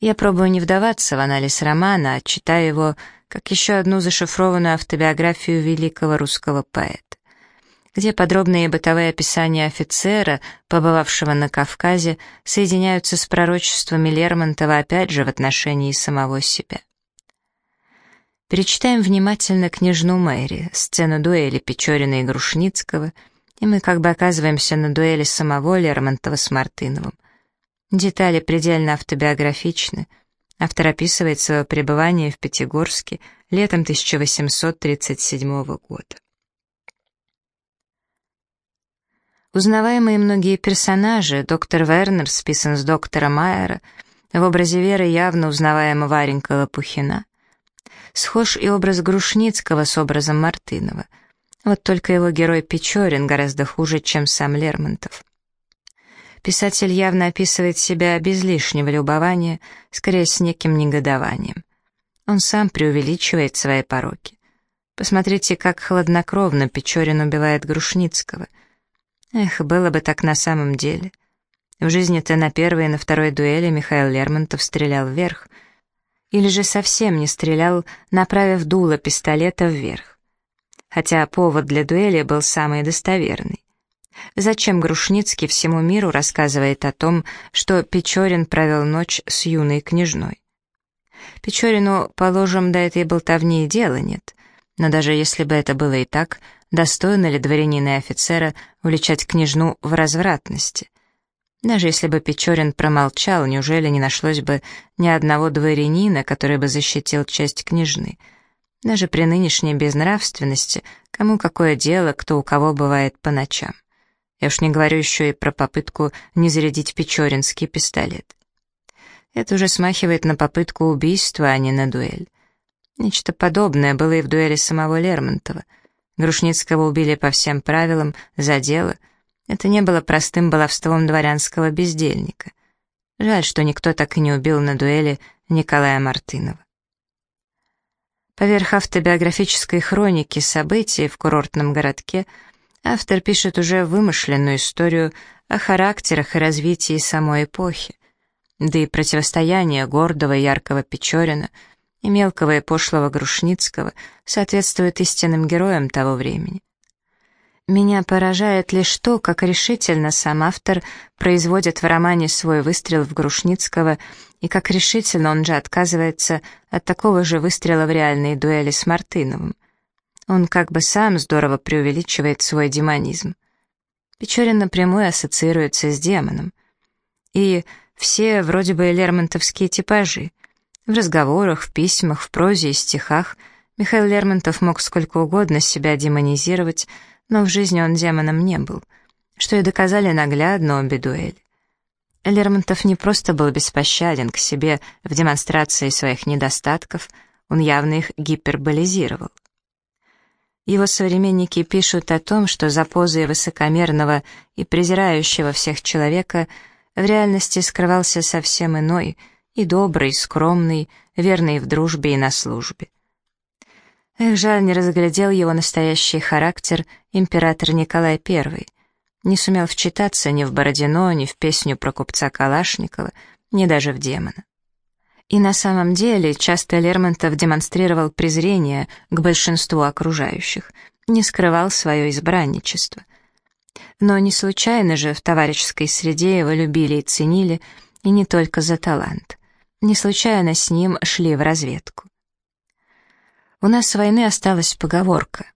Я пробую не вдаваться в анализ романа, а читаю его как еще одну зашифрованную автобиографию великого русского поэта, где подробные бытовые описания офицера, побывавшего на Кавказе, соединяются с пророчествами Лермонтова опять же в отношении самого себя. Перечитаем внимательно княжну Мэри, сцену дуэли Печорина и Грушницкого, и мы как бы оказываемся на дуэли самого Лермонтова с Мартыновым. Детали предельно автобиографичны. Автор описывает свое пребывание в Пятигорске летом 1837 года. Узнаваемые многие персонажи, доктор Вернер списан с доктора Майера, в образе Веры явно узнаваема Варенька Лопухина. Схож и образ Грушницкого с образом Мартынова. Вот только его герой Печорин гораздо хуже, чем сам Лермонтов. Писатель явно описывает себя без лишнего любования, скорее с неким негодованием. Он сам преувеличивает свои пороки. Посмотрите, как хладнокровно Печорин убивает Грушницкого. Эх, было бы так на самом деле. В жизни-то на первой и на второй дуэли Михаил Лермонтов стрелял вверх. Или же совсем не стрелял, направив дуло пистолета вверх. Хотя повод для дуэли был самый достоверный. Зачем Грушницкий всему миру рассказывает о том, что Печорин провел ночь с юной княжной? Печорину, положим, до этой болтовни дела нет. Но даже если бы это было и так, достойно ли дворянина и офицера уличать княжну в развратности? Даже если бы Печорин промолчал, неужели не нашлось бы ни одного дворянина, который бы защитил честь княжны? Даже при нынешней безнравственности, кому какое дело, кто у кого бывает по ночам? Я уж не говорю еще и про попытку не зарядить печоринский пистолет. Это уже смахивает на попытку убийства, а не на дуэль. Нечто подобное было и в дуэли самого Лермонтова. Грушницкого убили по всем правилам, за дело. Это не было простым баловством дворянского бездельника. Жаль, что никто так и не убил на дуэли Николая Мартынова. Поверх автобиографической хроники событий в курортном городке — автор пишет уже вымышленную историю о характерах и развитии самой эпохи, да и противостояние гордого и яркого Печорина и мелкого и пошлого Грушницкого соответствует истинным героям того времени. Меня поражает лишь то, как решительно сам автор производит в романе свой выстрел в Грушницкого и как решительно он же отказывается от такого же выстрела в реальной дуэли с Мартыновым. Он как бы сам здорово преувеличивает свой демонизм. Печорин напрямую ассоциируется с демоном. И все вроде бы лермонтовские типажи. В разговорах, в письмах, в прозе и стихах Михаил Лермонтов мог сколько угодно себя демонизировать, но в жизни он демоном не был, что и доказали наглядно обе дуэли. Лермонтов не просто был беспощаден к себе в демонстрации своих недостатков, он явно их гиперболизировал. Его современники пишут о том, что за позой высокомерного и презирающего всех человека в реальности скрывался совсем иной, и добрый, скромный, верный в дружбе и на службе. Эх, жаль, не разглядел его настоящий характер император Николай I, не сумел вчитаться ни в Бородино, ни в песню про купца Калашникова, ни даже в демона. И на самом деле часто Лермонтов демонстрировал презрение к большинству окружающих, не скрывал свое избранничество. Но не случайно же в товарищеской среде его любили и ценили, и не только за талант. Не случайно с ним шли в разведку. У нас с войны осталась поговорка.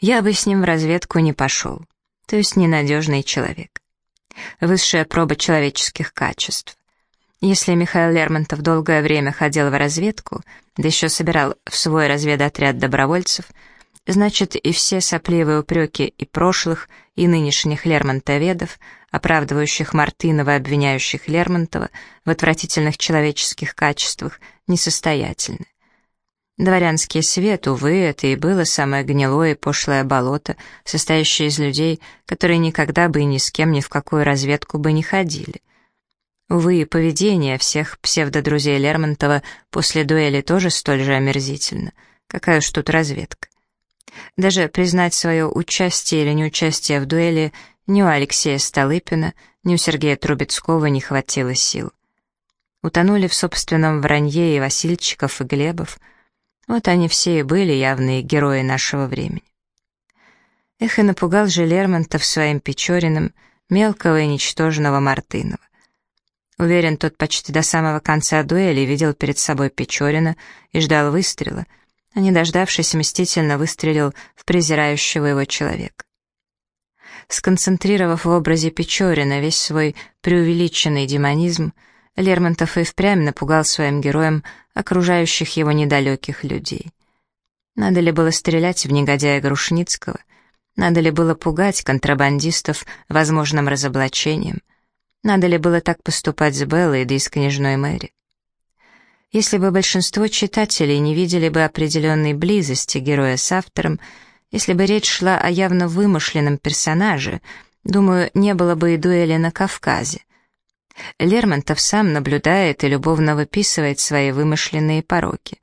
Я бы с ним в разведку не пошел, то есть ненадежный человек. Высшая проба человеческих качеств. Если Михаил Лермонтов долгое время ходил в разведку, да еще собирал в свой разведотряд добровольцев, значит и все сопливые упреки и прошлых, и нынешних лермонтоведов, оправдывающих Мартынова и обвиняющих Лермонтова в отвратительных человеческих качествах, несостоятельны. Дворянский свет, увы, это и было самое гнилое и пошлое болото, состоящее из людей, которые никогда бы и ни с кем ни в какую разведку бы не ходили. Увы, поведение всех псевдодрузей Лермонтова после дуэли тоже столь же омерзительно. Какая уж тут разведка. Даже признать свое участие или неучастие в дуэли ни у Алексея Столыпина, ни у Сергея Трубецкого не хватило сил. утонули в собственном вранье и Васильчиков, и Глебов. Вот они все и были явные герои нашего времени. Эх, и напугал же Лермонтов своим Печориным мелкого и ничтожного Мартынова. Уверен, тот почти до самого конца дуэли видел перед собой Печорина и ждал выстрела, а не дождавшись, мстительно выстрелил в презирающего его человека. Сконцентрировав в образе Печорина весь свой преувеличенный демонизм, Лермонтов и впрямь напугал своим героем окружающих его недалеких людей. Надо ли было стрелять в негодяя Грушницкого? Надо ли было пугать контрабандистов возможным разоблачением? Надо ли было так поступать с Беллой, да и с княжной Мэри? Если бы большинство читателей не видели бы определенной близости героя с автором, если бы речь шла о явно вымышленном персонаже, думаю, не было бы и дуэли на Кавказе. Лермонтов сам наблюдает и любовно выписывает свои вымышленные пороки.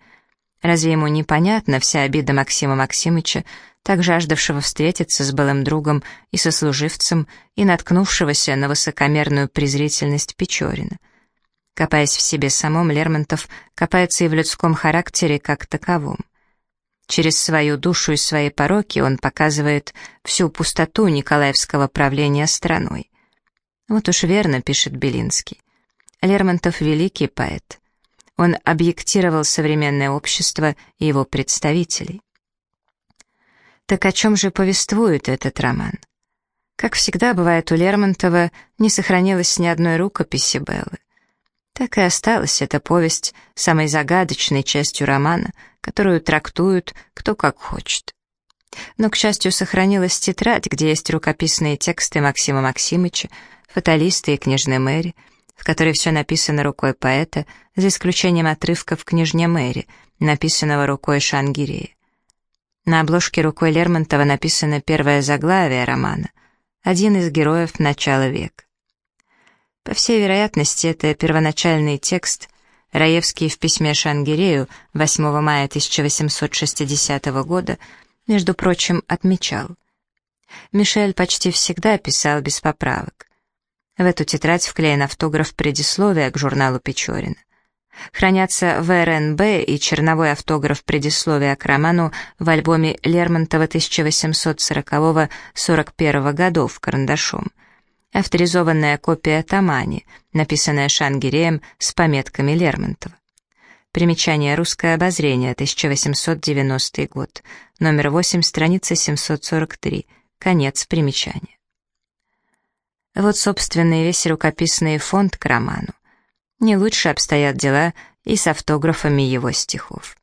Разве ему непонятна вся обида Максима Максимыча, так жаждавшего встретиться с былым другом и сослуживцем и наткнувшегося на высокомерную презрительность Печорина? Копаясь в себе самом, Лермонтов копается и в людском характере как таковом. Через свою душу и свои пороки он показывает всю пустоту Николаевского правления страной. Вот уж верно, пишет Белинский. Лермонтов — великий поэт. Он объектировал современное общество и его представителей. Так о чем же повествует этот роман? Как всегда бывает у Лермонтова, не сохранилось ни одной рукописи Беллы. Так и осталась эта повесть самой загадочной частью романа, которую трактуют кто как хочет. Но, к счастью, сохранилась тетрадь, где есть рукописные тексты Максима Максимыча, фаталисты и княжны Мэри, в которой все написано рукой поэта, за исключением отрывков «Княжне Мэри», написанного рукой Шангирея. На обложке рукой Лермонтова написано первое заглавие романа, один из героев начала века. По всей вероятности, это первоначальный текст, Раевский в письме Шангирею 8 мая 1860 года, между прочим, отмечал. Мишель почти всегда писал без поправок. В эту тетрадь вклеен автограф предисловия к журналу Печорина. Хранятся РНБ и черновой автограф предисловия к роману в альбоме Лермонтова 1840-41 годов карандашом. Авторизованная копия Тамани, написанная Шангиреем с пометками Лермонтова. Примечание «Русское обозрение», 1890 год, номер 8, страница 743, конец примечания. Вот, собственно, весь рукописный фонд к роману. Не лучше обстоят дела и с автографами его стихов.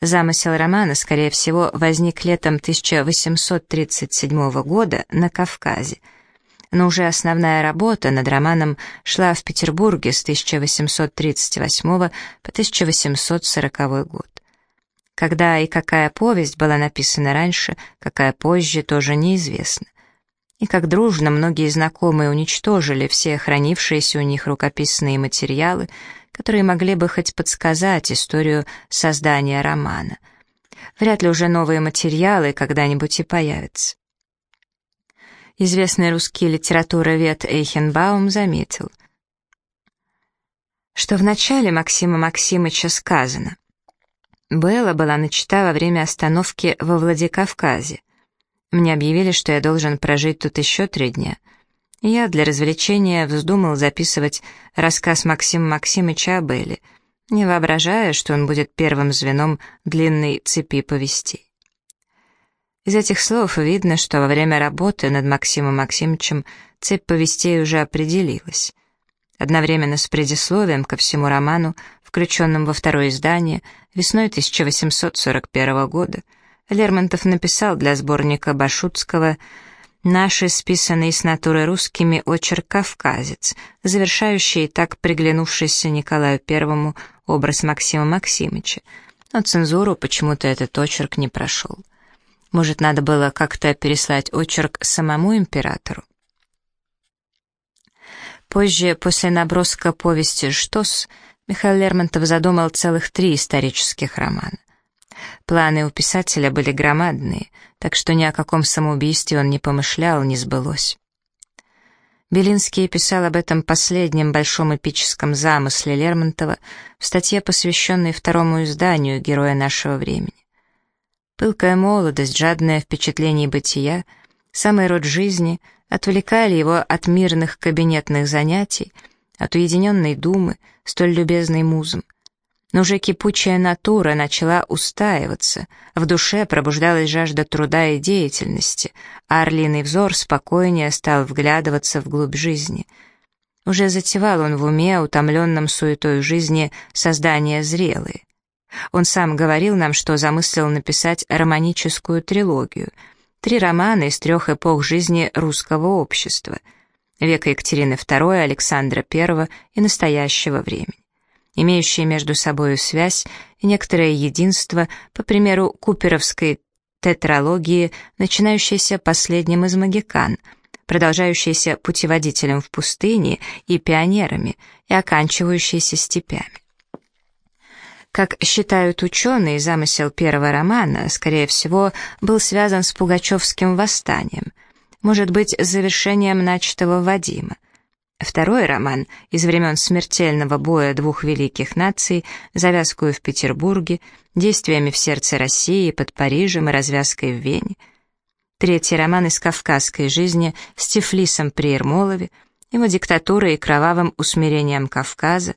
Замысел романа, скорее всего, возник летом 1837 года на Кавказе, но уже основная работа над романом шла в Петербурге с 1838 по 1840 год. Когда и какая повесть была написана раньше, какая позже, тоже неизвестно и как дружно многие знакомые уничтожили все хранившиеся у них рукописные материалы, которые могли бы хоть подсказать историю создания романа. Вряд ли уже новые материалы когда-нибудь и появятся. Известный русский литературовед Эйхенбаум заметил, что в начале Максима Максимыча сказано «Белла была начата во время остановки во Владикавказе. Мне объявили, что я должен прожить тут еще три дня. я для развлечения вздумал записывать рассказ Максима Максимыча о Белле, не воображая, что он будет первым звеном длинной цепи повестей. Из этих слов видно, что во время работы над Максимом Максимовичем цепь повестей уже определилась. Одновременно с предисловием ко всему роману, включенным во второе издание, весной 1841 года, Лермонтов написал для сборника Башутского «Наши, списанные с натуры русскими, очерк «Кавказец», завершающий так приглянувшийся Николаю Первому образ Максима Максимыча. Но цензуру почему-то этот очерк не прошел. Может, надо было как-то переслать очерк самому императору? Позже, после наброска повести «Штос», Михаил Лермонтов задумал целых три исторических романа. Планы у писателя были громадные, так что ни о каком самоубийстве он не помышлял, не сбылось. Белинский писал об этом последнем большом эпическом замысле Лермонтова в статье, посвященной второму изданию «Героя нашего времени». Пылкая молодость, жадное впечатление бытия, самый род жизни отвлекали его от мирных кабинетных занятий, от уединенной думы, столь любезной музом. Но уже кипучая натура начала устаиваться, в душе пробуждалась жажда труда и деятельности, а орлиный взор спокойнее стал вглядываться вглубь жизни. Уже затевал он в уме, утомленном суетой жизни, создания зрелые. Он сам говорил нам, что замыслил написать романическую трилогию, три романа из трех эпох жизни русского общества — века Екатерины II, Александра I и настоящего времени имеющие между собой связь и некоторое единство, по примеру куперовской тетралогии, начинающейся последним из магикан, продолжающейся путеводителем в пустыне и пионерами и оканчивающейся степями. Как считают ученые, замысел первого романа, скорее всего, был связан с Пугачевским восстанием, может быть, завершением начатого Вадима. Второй роман из времен смертельного боя двух великих наций, завязкую в Петербурге, действиями в сердце России, под Парижем и развязкой в Вене. Третий роман из кавказской жизни с Тифлисом при Ермолове, его диктатурой и кровавым усмирением Кавказа,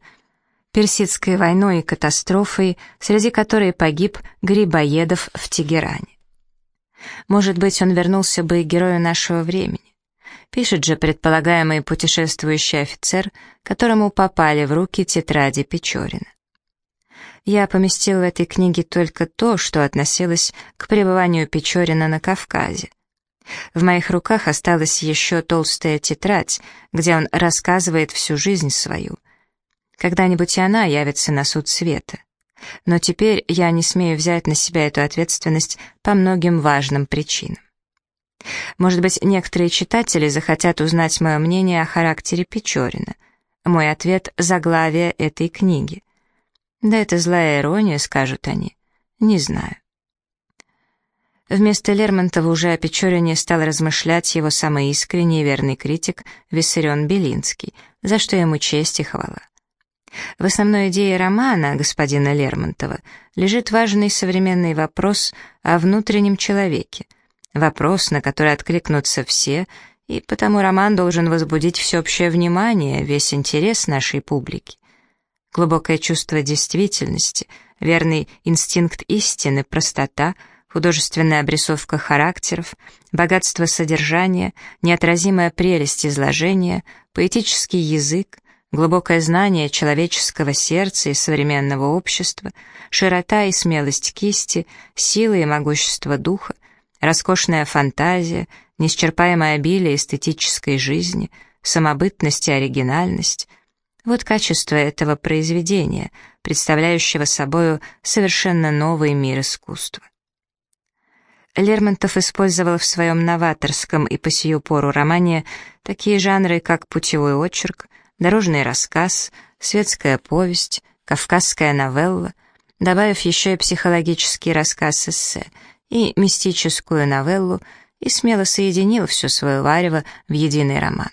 Персидской войной и катастрофой, среди которой погиб Грибоедов в Тегеране. Может быть, он вернулся бы и герою нашего времени. Пишет же предполагаемый путешествующий офицер, которому попали в руки тетради Печорина. Я поместил в этой книге только то, что относилось к пребыванию Печорина на Кавказе. В моих руках осталась еще толстая тетрадь, где он рассказывает всю жизнь свою. Когда-нибудь она явится на суд света. Но теперь я не смею взять на себя эту ответственность по многим важным причинам. Может быть, некоторые читатели захотят узнать мое мнение о характере Печорина. Мой ответ — заглавие этой книги. Да это злая ирония, скажут они. Не знаю. Вместо Лермонтова уже о Печорине стал размышлять его самый искренний и верный критик Виссарион Белинский, за что ему честь и хвала. В основной идее романа господина Лермонтова лежит важный современный вопрос о внутреннем человеке — Вопрос, на который откликнутся все, и потому роман должен возбудить всеобщее внимание, весь интерес нашей публики. Глубокое чувство действительности, верный инстинкт истины, простота, художественная обрисовка характеров, богатство содержания, неотразимая прелесть изложения, поэтический язык, глубокое знание человеческого сердца и современного общества, широта и смелость кисти, сила и могущество духа, роскошная фантазия, неисчерпаемое обилие эстетической жизни, самобытность и оригинальность — вот качество этого произведения, представляющего собою совершенно новый мир искусства. Лермонтов использовал в своем новаторском и по сию пору романе такие жанры, как путевой очерк, дорожный рассказ, светская повесть, кавказская новелла, добавив еще и психологический рассказ-эссе — и мистическую новеллу и смело соединил все свое варево в единый роман.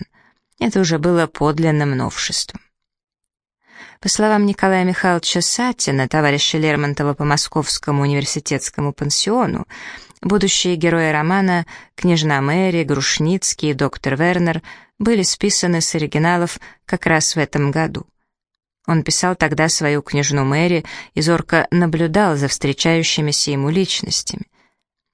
Это уже было подлинным новшеством. По словам Николая Михайловича Сатина, товарища Лермонтова по Московскому университетскому пансиону, будущие герои романа «Княжна Мэри», «Грушницкий» и «Доктор Вернер» были списаны с оригиналов как раз в этом году. Он писал тогда свою «Княжну Мэри» и зорко наблюдал за встречающимися ему личностями.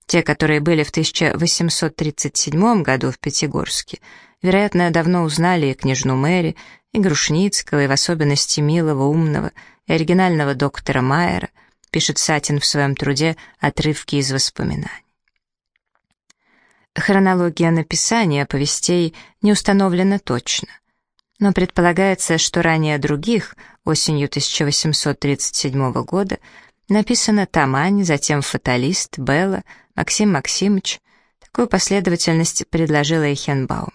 Те, которые были в 1837 году в Пятигорске, вероятно, давно узнали и княжну Мэри, и Грушницкого, и в особенности милого, умного и оригинального доктора Майера, пишет Сатин в своем труде «Отрывки из воспоминаний». Хронология написания повестей не установлена точно, но предполагается, что ранее других, осенью 1837 года, написано «Тамань», затем «Фаталист», «Белла», Максим Максимович. Такую последовательность предложила Эйхенбаум.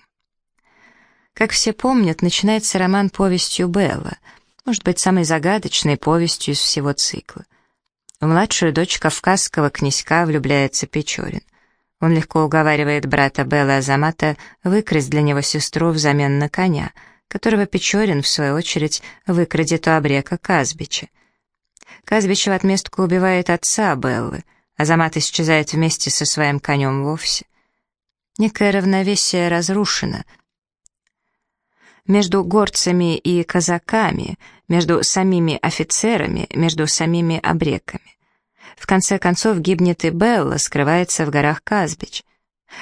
Как все помнят, начинается роман повестью Белла, может быть, самой загадочной повестью из всего цикла. В младшую дочь кавказского князька влюбляется Печорин. Он легко уговаривает брата Белла Азамата выкрасть для него сестру взамен на коня, которого Печорин, в свою очередь, выкрадет у обрека Казбича. Казбич в отместку убивает отца Беллы, Азамат исчезает вместе со своим конем вовсе. Некое равновесие разрушено. Между горцами и казаками, между самими офицерами, между самими обреками. В конце концов гибнет и Белла, скрывается в горах Казбич.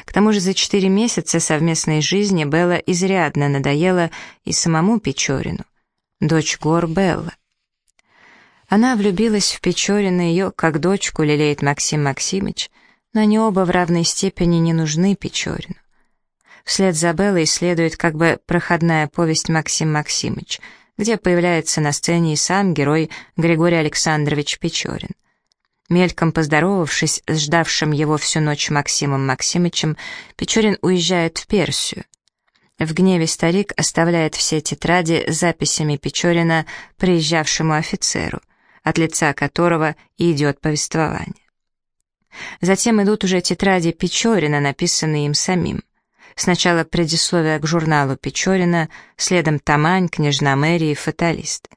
К тому же за четыре месяца совместной жизни Белла изрядно надоела и самому Печорину. Дочь гор Белла. Она влюбилась в Печорина, ее, как дочку, лелеет Максим Максимыч, но они оба в равной степени не нужны Печорину. Вслед за Беллой следует как бы проходная повесть Максим Максимыч, где появляется на сцене и сам герой Григорий Александрович Печорин. Мельком поздоровавшись с ждавшим его всю ночь Максимом Максимычем, Печорин уезжает в Персию. В гневе старик оставляет все тетради с записями Печорина приезжавшему офицеру, от лица которого и идет повествование. Затем идут уже тетради Печорина, написанные им самим. Сначала предисловие к журналу Печорина, следом Тамань, Княжна Мэри и Фаталист.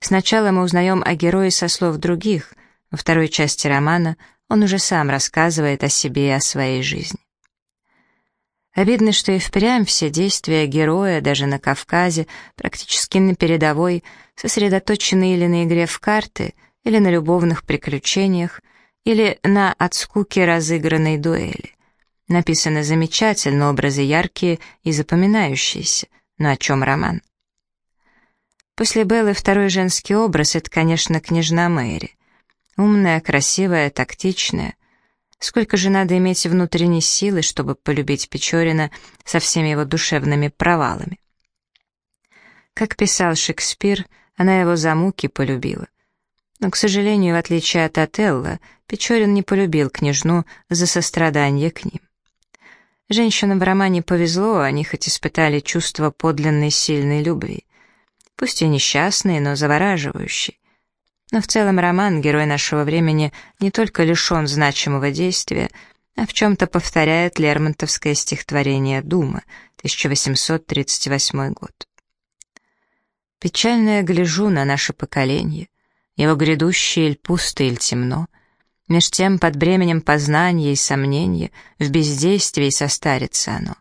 Сначала мы узнаем о герое со слов других, во второй части романа он уже сам рассказывает о себе и о своей жизни. Обидно, что и впрямь все действия героя, даже на Кавказе, практически на передовой, сосредоточены или на игре в карты, или на любовных приключениях, или на от скуки разыгранной дуэли. Написаны замечательно, образы яркие и запоминающиеся, но о чем роман? После Беллы второй женский образ — это, конечно, княжна Мэри. Умная, красивая, тактичная. Сколько же надо иметь внутренней силы, чтобы полюбить Печорина со всеми его душевными провалами? Как писал Шекспир, она его за муки полюбила. Но, к сожалению, в отличие от Отелло, Печорин не полюбил княжну за сострадание к ним. Женщинам в романе повезло, они хоть испытали чувство подлинной сильной любви. Пусть и несчастные, но завораживающие. Но в целом роман «Герой нашего времени» не только лишен значимого действия, а в чем-то повторяет Лермонтовское стихотворение «Дума», 1838 год. Печально я гляжу на наше поколение, его грядущее иль пусто, иль темно, меж тем под бременем познания и сомнения в бездействии состарится оно.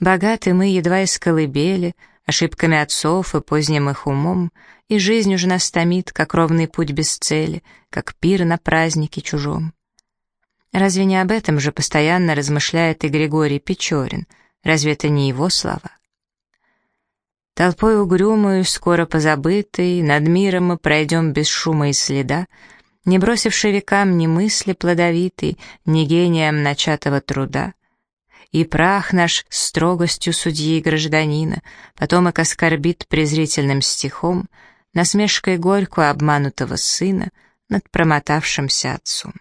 Богаты мы едва из колыбели, ошибками отцов и поздним их умом, и жизнь уже нас томит, как ровный путь без цели, как пир на празднике чужом. Разве не об этом же постоянно размышляет и Григорий Печорин? Разве это не его слова? Толпой угрюмую, скоро позабытой, над миром мы пройдем без шума и следа, не бросивши векам ни мысли плодовитой, ни гением начатого труда — и прах наш строгостью судьи и гражданина, потомок оскорбит презрительным стихом, насмешкой горькую обманутого сына над промотавшимся отцом.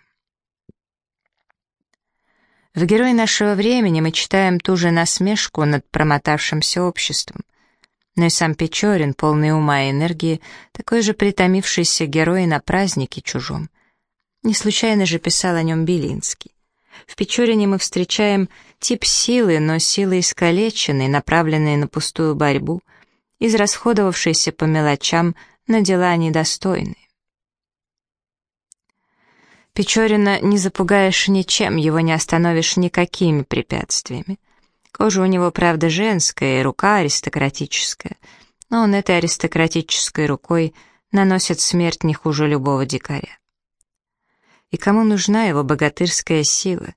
В «Герой нашего времени» мы читаем ту же насмешку над промотавшимся обществом. Но и сам Печорин, полный ума и энергии, такой же притомившийся герой на празднике чужом. Не случайно же писал о нем Белинский. В Печорине мы встречаем тип силы, но силы искалеченной, направленной на пустую борьбу, израсходовавшейся по мелочам на дела недостойные. Печорина не запугаешь ничем, его не остановишь никакими препятствиями. Кожа у него, правда, женская, и рука аристократическая, но он этой аристократической рукой наносит смерть не хуже любого дикаря и кому нужна его богатырская сила.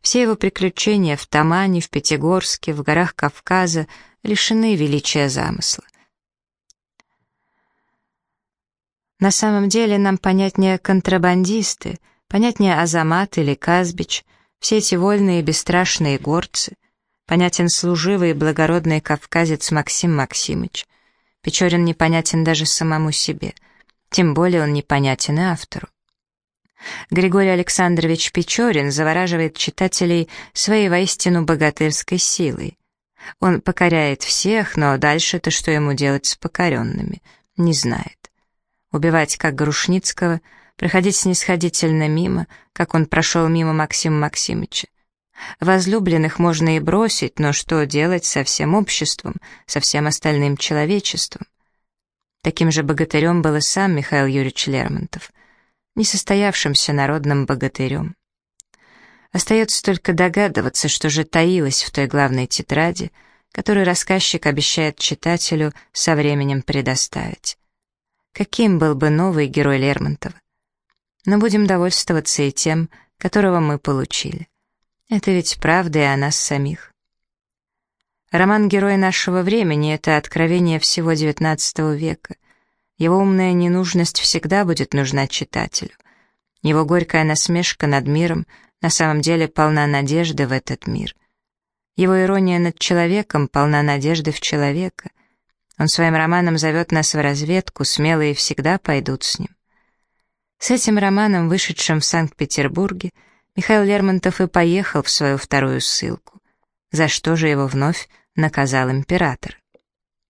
Все его приключения в Тамане, в Пятигорске, в горах Кавказа лишены величия замысла. На самом деле нам понятнее контрабандисты, понятнее Азамат или Казбич, все эти вольные и бесстрашные горцы, понятен служивый и благородный кавказец Максим Максимыч. Печорин непонятен даже самому себе, тем более он непонятен и автору. Григорий Александрович Печорин завораживает читателей своей воистину богатырской силой. Он покоряет всех, но дальше-то что ему делать с покоренными, не знает. Убивать, как Грушницкого, проходить снисходительно мимо, как он прошел мимо Максима Максимовича. Возлюбленных можно и бросить, но что делать со всем обществом, со всем остальным человечеством? Таким же богатырем был и сам Михаил Юрьевич Лермонтов, несостоявшимся народным богатырем. Остается только догадываться, что же таилось в той главной тетради, которую рассказчик обещает читателю со временем предоставить. Каким был бы новый герой Лермонтова? Но будем довольствоваться и тем, которого мы получили. Это ведь правда и о нас самих. Роман «Герой нашего времени» — это откровение всего XIX века. Его умная ненужность всегда будет нужна читателю. Его горькая насмешка над миром на самом деле полна надежды в этот мир. Его ирония над человеком полна надежды в человека. Он своим романом зовет нас в разведку, смелые всегда пойдут с ним. С этим романом, вышедшим в Санкт-Петербурге, Михаил Лермонтов и поехал в свою вторую ссылку. За что же его вновь наказал император?